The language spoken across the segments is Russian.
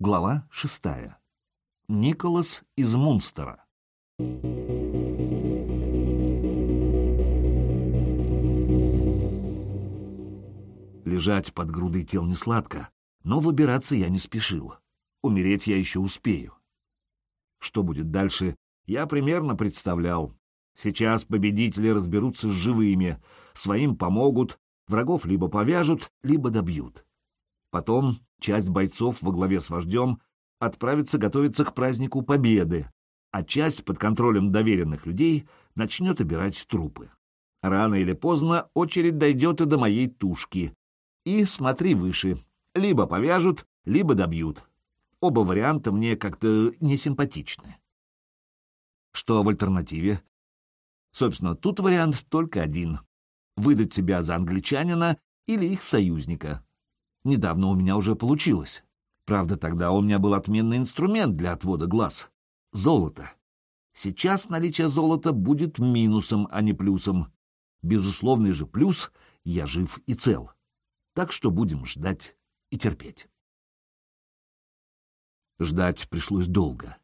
Глава шестая. Николас из Мунстера. Лежать под грудой тел не сладко, но выбираться я не спешил. Умереть я еще успею. Что будет дальше, я примерно представлял. Сейчас победители разберутся с живыми, своим помогут, врагов либо повяжут, либо добьют. Потом часть бойцов во главе с вождем отправится готовиться к празднику Победы, а часть под контролем доверенных людей начнет обирать трупы. Рано или поздно очередь дойдет и до моей тушки. И смотри выше. Либо повяжут, либо добьют. Оба варианта мне как-то несимпатичны. Что в альтернативе? Собственно, тут вариант только один. Выдать себя за англичанина или их союзника. Недавно у меня уже получилось. Правда, тогда у меня был отменный инструмент для отвода глаз — золото. Сейчас наличие золота будет минусом, а не плюсом. Безусловный же плюс — я жив и цел. Так что будем ждать и терпеть. Ждать пришлось долго.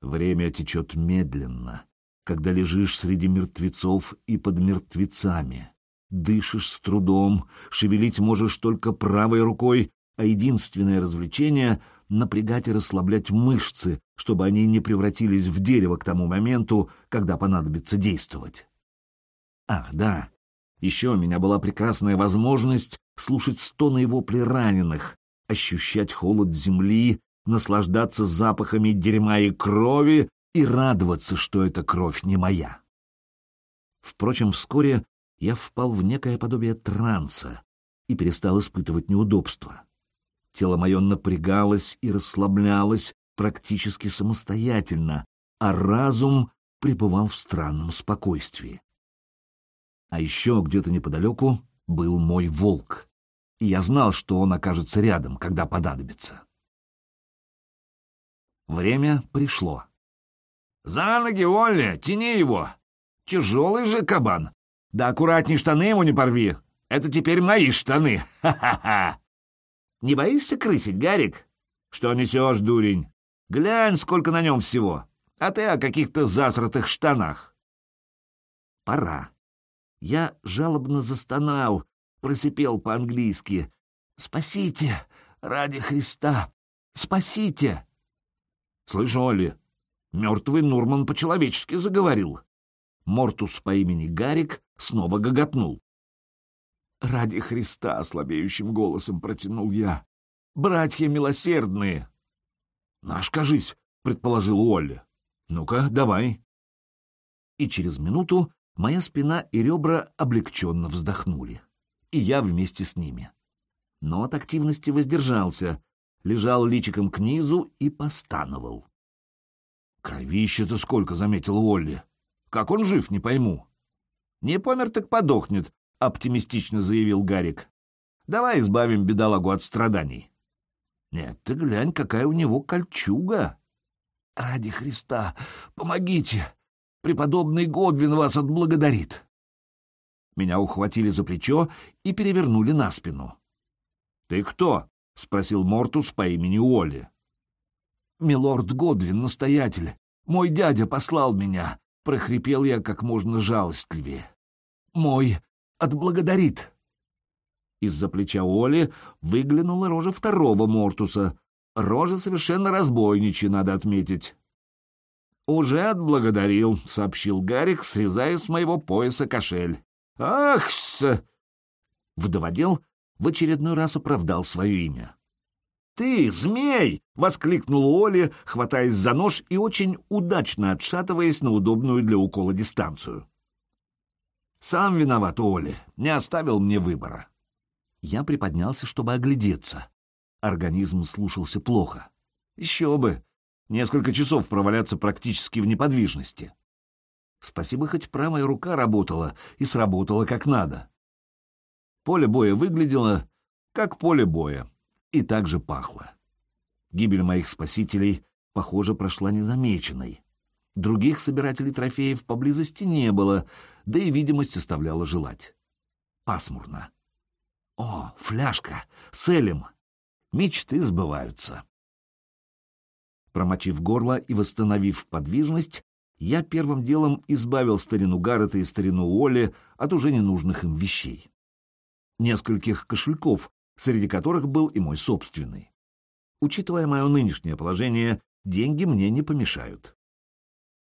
Время течет медленно, когда лежишь среди мертвецов и под мертвецами. Дышишь с трудом, шевелить можешь только правой рукой, а единственное развлечение — напрягать и расслаблять мышцы, чтобы они не превратились в дерево к тому моменту, когда понадобится действовать. Ах, да, еще у меня была прекрасная возможность слушать стоны его раненых, ощущать холод земли, наслаждаться запахами дерьма и крови и радоваться, что эта кровь не моя. Впрочем, вскоре я впал в некое подобие транса и перестал испытывать неудобства. Тело мое напрягалось и расслаблялось практически самостоятельно, а разум пребывал в странном спокойствии. А еще где-то неподалеку был мой волк, и я знал, что он окажется рядом, когда понадобится. Время пришло. «За ноги, Олли! Тяни его! Тяжелый же кабан! Да аккуратней штаны ему не порви. Это теперь мои штаны. Ха-ха-ха. Не боишься крысить, Гарик? Что несешь, дурень? Глянь, сколько на нем всего. А ты о каких-то засратых штанах. Пора. Я жалобно застонал, просипел по-английски. «Спасите! Ради Христа! Спасите!» «Слышь, Олли, мертвый Нурман по-человечески заговорил». Мортус по имени Гарик снова гоготнул. «Ради Христа!» — слабеющим голосом протянул я. «Братья милосердные!» «Наш, кажись!» — предположил Уолли. «Ну-ка, давай!» И через минуту моя спина и ребра облегченно вздохнули. И я вместе с ними. Но от активности воздержался, лежал личиком к низу и постановал. «Кровище-то сколько!» — заметил Уолли. «Как он жив, не пойму!» «Не помер, так подохнет», — оптимистично заявил Гарик. «Давай избавим бедолагу от страданий». «Нет, ты глянь, какая у него кольчуга!» «Ради Христа, помогите! Преподобный Годвин вас отблагодарит!» Меня ухватили за плечо и перевернули на спину. «Ты кто?» — спросил Мортус по имени Уолли. «Милорд Годвин, настоятель, мой дядя послал меня», — прохрипел я как можно жалостливее. «Мой отблагодарит». Из-за плеча Оли выглянула рожа второго Мортуса. Рожа совершенно разбойничья, надо отметить. «Уже отблагодарил», — сообщил Гарик, срезая с моего пояса кошель. «Ах-с!» Вдоводел в очередной раз оправдал свое имя. «Ты, змей!» — воскликнул Оли, хватаясь за нож и очень удачно отшатываясь на удобную для укола дистанцию. «Сам виноват, Оли, не оставил мне выбора». Я приподнялся, чтобы оглядеться. Организм слушался плохо. Еще бы! Несколько часов проваляться практически в неподвижности. Спасибо, хоть правая рука работала и сработала как надо. Поле боя выглядело как поле боя и также пахло. Гибель моих спасителей, похоже, прошла незамеченной. Других собирателей трофеев поблизости не было, да и видимость оставляла желать. Пасмурно. О, фляжка! Селим! Мечты сбываются. Промочив горло и восстановив подвижность, я первым делом избавил старину Гаррета и старину Уолли от уже ненужных им вещей. Нескольких кошельков, среди которых был и мой собственный. Учитывая мое нынешнее положение, деньги мне не помешают.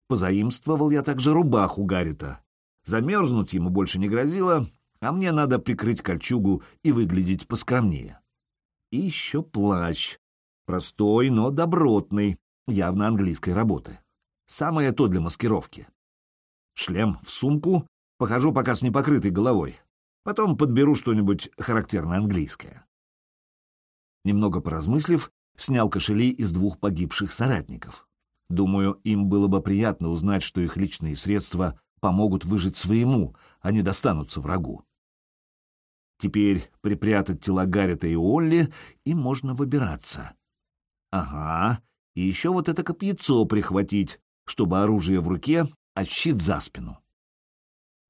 Позаимствовал я также рубаху Гаррита. Замерзнуть ему больше не грозило, а мне надо прикрыть кольчугу и выглядеть поскромнее. И еще плащ. Простой, но добротный, явно английской работы. Самое то для маскировки. Шлем в сумку, похожу пока с непокрытой головой. Потом подберу что-нибудь характерно английское. Немного поразмыслив, снял кошели из двух погибших соратников. Думаю, им было бы приятно узнать, что их личные средства помогут выжить своему, а не достанутся врагу. Теперь припрятать тела Гаррита и Олли, и можно выбираться. Ага, и еще вот это копьецо прихватить, чтобы оружие в руке, а щит за спину.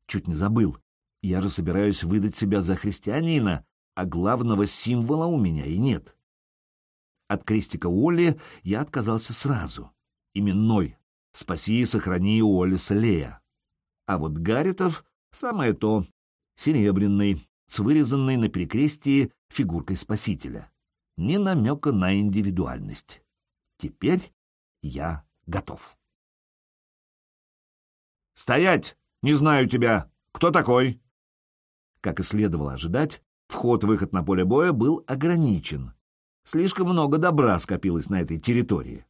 Чуть не забыл. Я же собираюсь выдать себя за христианина, а главного символа у меня и нет. От крестика Уолли я отказался сразу. Именной. Спаси и сохрани Уоллиса Лея. А вот Гарритов — самое то. Серебряный, с вырезанной на перекрестии фигуркой спасителя. Ни намека на индивидуальность. Теперь я готов. «Стоять! Не знаю тебя! Кто такой?» Как и следовало ожидать, вход-выход на поле боя был ограничен. Слишком много добра скопилось на этой территории.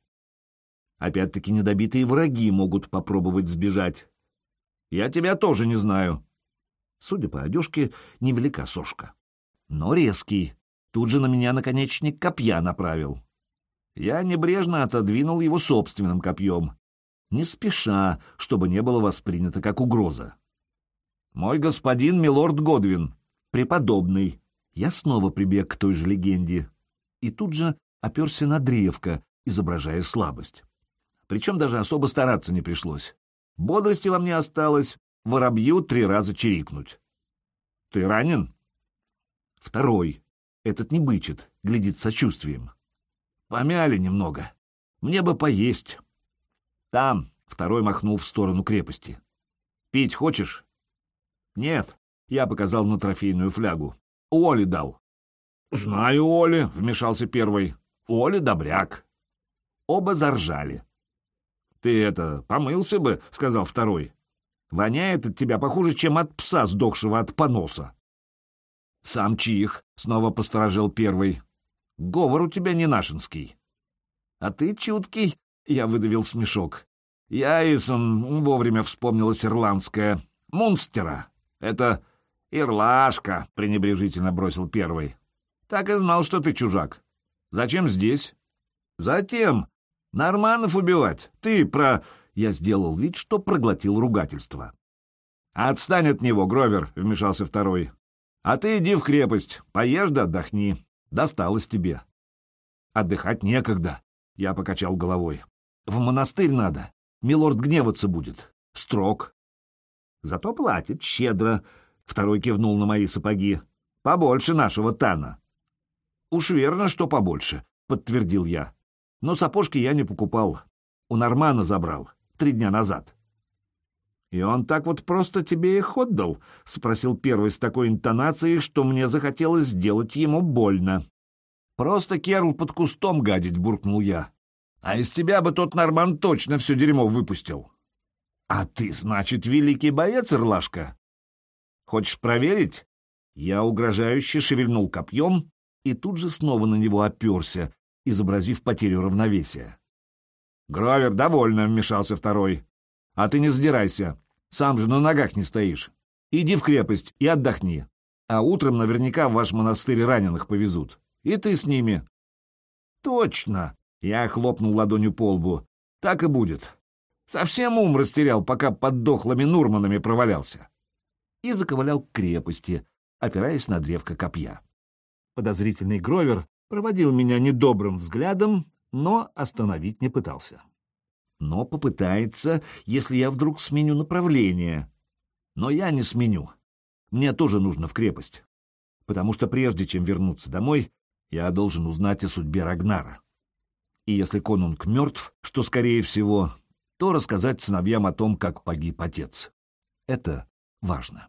Опять-таки недобитые враги могут попробовать сбежать. Я тебя тоже не знаю. Судя по одежке, невелика сошка. Но резкий. Тут же на меня наконечник копья направил. Я небрежно отодвинул его собственным копьем. Не спеша, чтобы не было воспринято как угроза. «Мой господин Милорд Годвин, преподобный». Я снова прибег к той же легенде. И тут же оперся на древко, изображая слабость. Причем даже особо стараться не пришлось. Бодрости во мне осталось, воробью три раза чирикнуть. «Ты ранен?» Второй. Этот не бычит, глядит сочувствием. Помяли немного. Мне бы поесть. Там, — второй махнул в сторону крепости. Пить хочешь? Нет, — я показал на трофейную флягу. Оли дал. Знаю, Оли, — вмешался первый. Оли добряк. Оба заржали. Ты это, помылся бы, — сказал второй. Воняет от тебя похуже, чем от пса, сдохшего от поноса. Сам чих, — снова посторожил первый. Говор у тебя не нашинский. А ты чуткий, я выдавил смешок. Яисон вовремя вспомнилась ирландская. Мунстера. Это ирлашка, пренебрежительно бросил первый. Так и знал, что ты чужак. Зачем здесь? Затем. Норманов убивать. Ты про... Я сделал вид, что проглотил ругательство. «Отстань от него, Гровер», — вмешался второй. «А ты иди в крепость, поешь да отдохни. Досталось тебе. Отдыхать некогда, я покачал головой. В монастырь надо. Милорд гневаться будет. Строг. Зато платит щедро. Второй кивнул на мои сапоги. Побольше нашего Тана. Уж верно, что побольше, подтвердил я. Но сапожки я не покупал. У Нормана забрал. Три дня назад. «И он так вот просто тебе их отдал?» — спросил первый с такой интонацией, что мне захотелось сделать ему больно. «Просто Керл под кустом гадить», — буркнул я. «А из тебя бы тот Норман точно все дерьмо выпустил». «А ты, значит, великий боец, Ирлашка?» «Хочешь проверить?» Я угрожающе шевельнул копьем и тут же снова на него оперся, изобразив потерю равновесия. «Гровер, довольно», — вмешался второй. А ты не задирайся. Сам же на ногах не стоишь. Иди в крепость и отдохни. А утром наверняка в ваш монастырь раненых повезут. И ты с ними. Точно. Я хлопнул ладонью по лбу. Так и будет. Совсем ум растерял, пока под дохлыми Нурманами провалялся. И заковылял к крепости, опираясь на древко копья. Подозрительный Гровер проводил меня недобрым взглядом, но остановить не пытался но попытается, если я вдруг сменю направление. Но я не сменю. Мне тоже нужно в крепость. Потому что прежде чем вернуться домой, я должен узнать о судьбе Рагнара. И если конунг мертв, что скорее всего, то рассказать сыновьям о том, как погиб отец. Это важно.